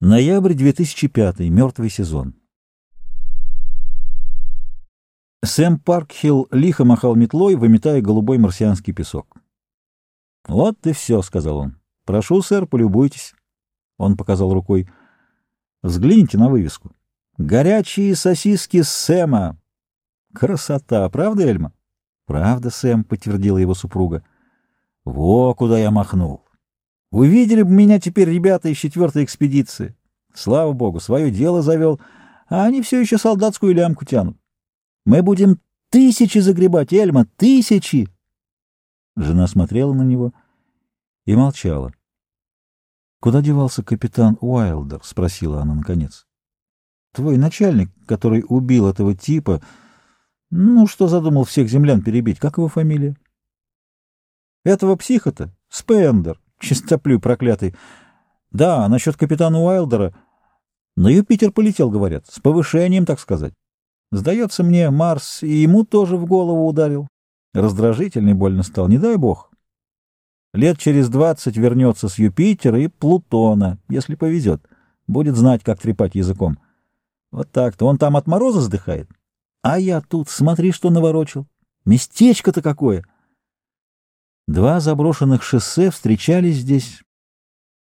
Ноябрь 2005. Мертвый сезон. Сэм Паркхилл лихо махал метлой, выметая голубой марсианский песок. «Вот и все», — сказал он. «Прошу, сэр, полюбуйтесь». Он показал рукой. «Взгляните на вывеску. Горячие сосиски Сэма». «Красота, правда, Эльма?» «Правда, Сэм», — подтвердила его супруга. «Во, куда я махнул! Увидели бы меня теперь ребята из четвертой экспедиции. Слава богу, свое дело завел, а они все еще солдатскую лямку тянут. Мы будем тысячи загребать, Эльма, тысячи!» Жена смотрела на него и молчала. «Куда девался капитан Уайлдер?» — спросила она наконец. «Твой начальник, который убил этого типа, ну, что задумал всех землян перебить, как его фамилия?» «Этого психа-то? Спендер!» Чистоплюй проклятый. Да, насчет капитана Уайлдера. На Юпитер полетел, говорят, с повышением, так сказать. Сдается мне, Марс и ему тоже в голову ударил. Раздражительный больно стал, не дай бог. Лет через двадцать вернется с Юпитера и Плутона, если повезет. Будет знать, как трепать языком. Вот так-то. Он там от мороза сдыхает. А я тут, смотри, что наворочил. Местечко-то какое! Два заброшенных шоссе встречались здесь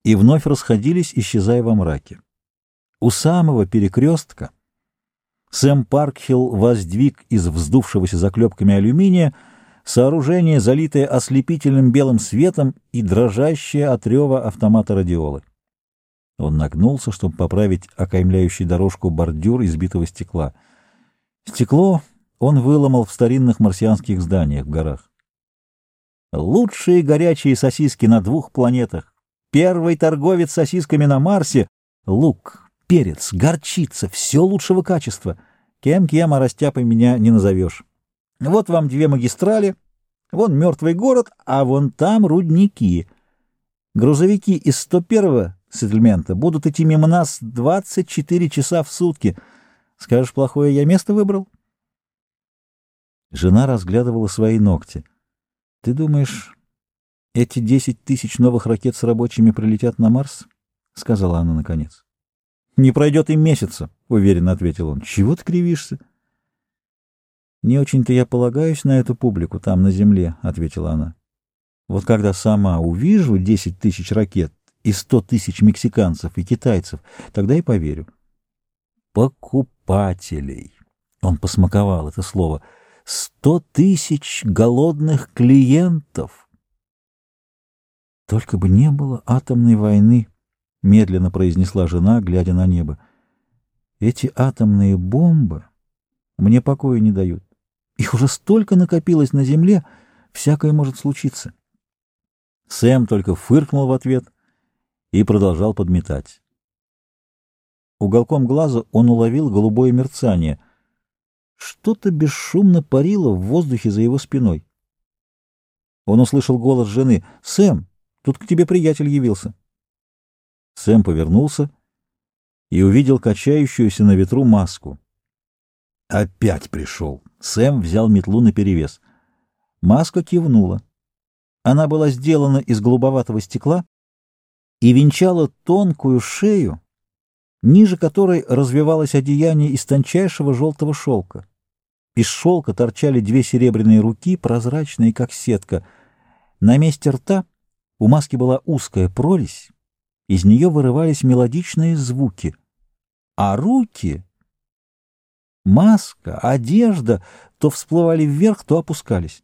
и вновь расходились, исчезая во мраке. У самого перекрестка Сэм Паркхилл воздвиг из вздувшегося заклепками алюминия сооружение, залитое ослепительным белым светом и дрожащее от рева автомата радиолы. Он нагнулся, чтобы поправить окаймляющий дорожку бордюр избитого стекла. Стекло он выломал в старинных марсианских зданиях в горах. Лучшие горячие сосиски на двух планетах. Первый торговец сосисками на Марсе. Лук, перец, горчица, все лучшего качества. Кем-кем, а растяпой меня не назовешь. Вот вам две магистрали, вон мертвый город, а вон там рудники. Грузовики из 101-го сеттельмента будут идти мимо нас 24 часа в сутки. Скажешь, плохое я место выбрал? Жена разглядывала свои ногти. Ты думаешь, эти десять тысяч новых ракет с рабочими прилетят на Марс? — сказала она наконец. — Не пройдет и месяца, — уверенно ответил он. — Чего ты кривишься? — Не очень-то я полагаюсь на эту публику там, на Земле, — ответила она. — Вот когда сама увижу десять тысяч ракет и сто тысяч мексиканцев и китайцев, тогда и поверю. — Покупателей! — он посмаковал это слово — Сто тысяч голодных клиентов. Только бы не было атомной войны, медленно произнесла жена, глядя на небо. Эти атомные бомбы мне покоя не дают. Их уже столько накопилось на земле, всякое может случиться. Сэм только фыркнул в ответ и продолжал подметать. Уголком глаза он уловил голубое мерцание. Что-то бесшумно парило в воздухе за его спиной. Он услышал голос жены. «Сэм, тут к тебе приятель явился». Сэм повернулся и увидел качающуюся на ветру маску. «Опять пришел!» Сэм взял метлу наперевес. Маска кивнула. Она была сделана из голубоватого стекла и венчала тонкую шею, ниже которой развивалось одеяние из тончайшего желтого шелка. Из шелка торчали две серебряные руки, прозрачные, как сетка. На месте рта у маски была узкая прорезь, из нее вырывались мелодичные звуки. А руки, маска, одежда то всплывали вверх, то опускались.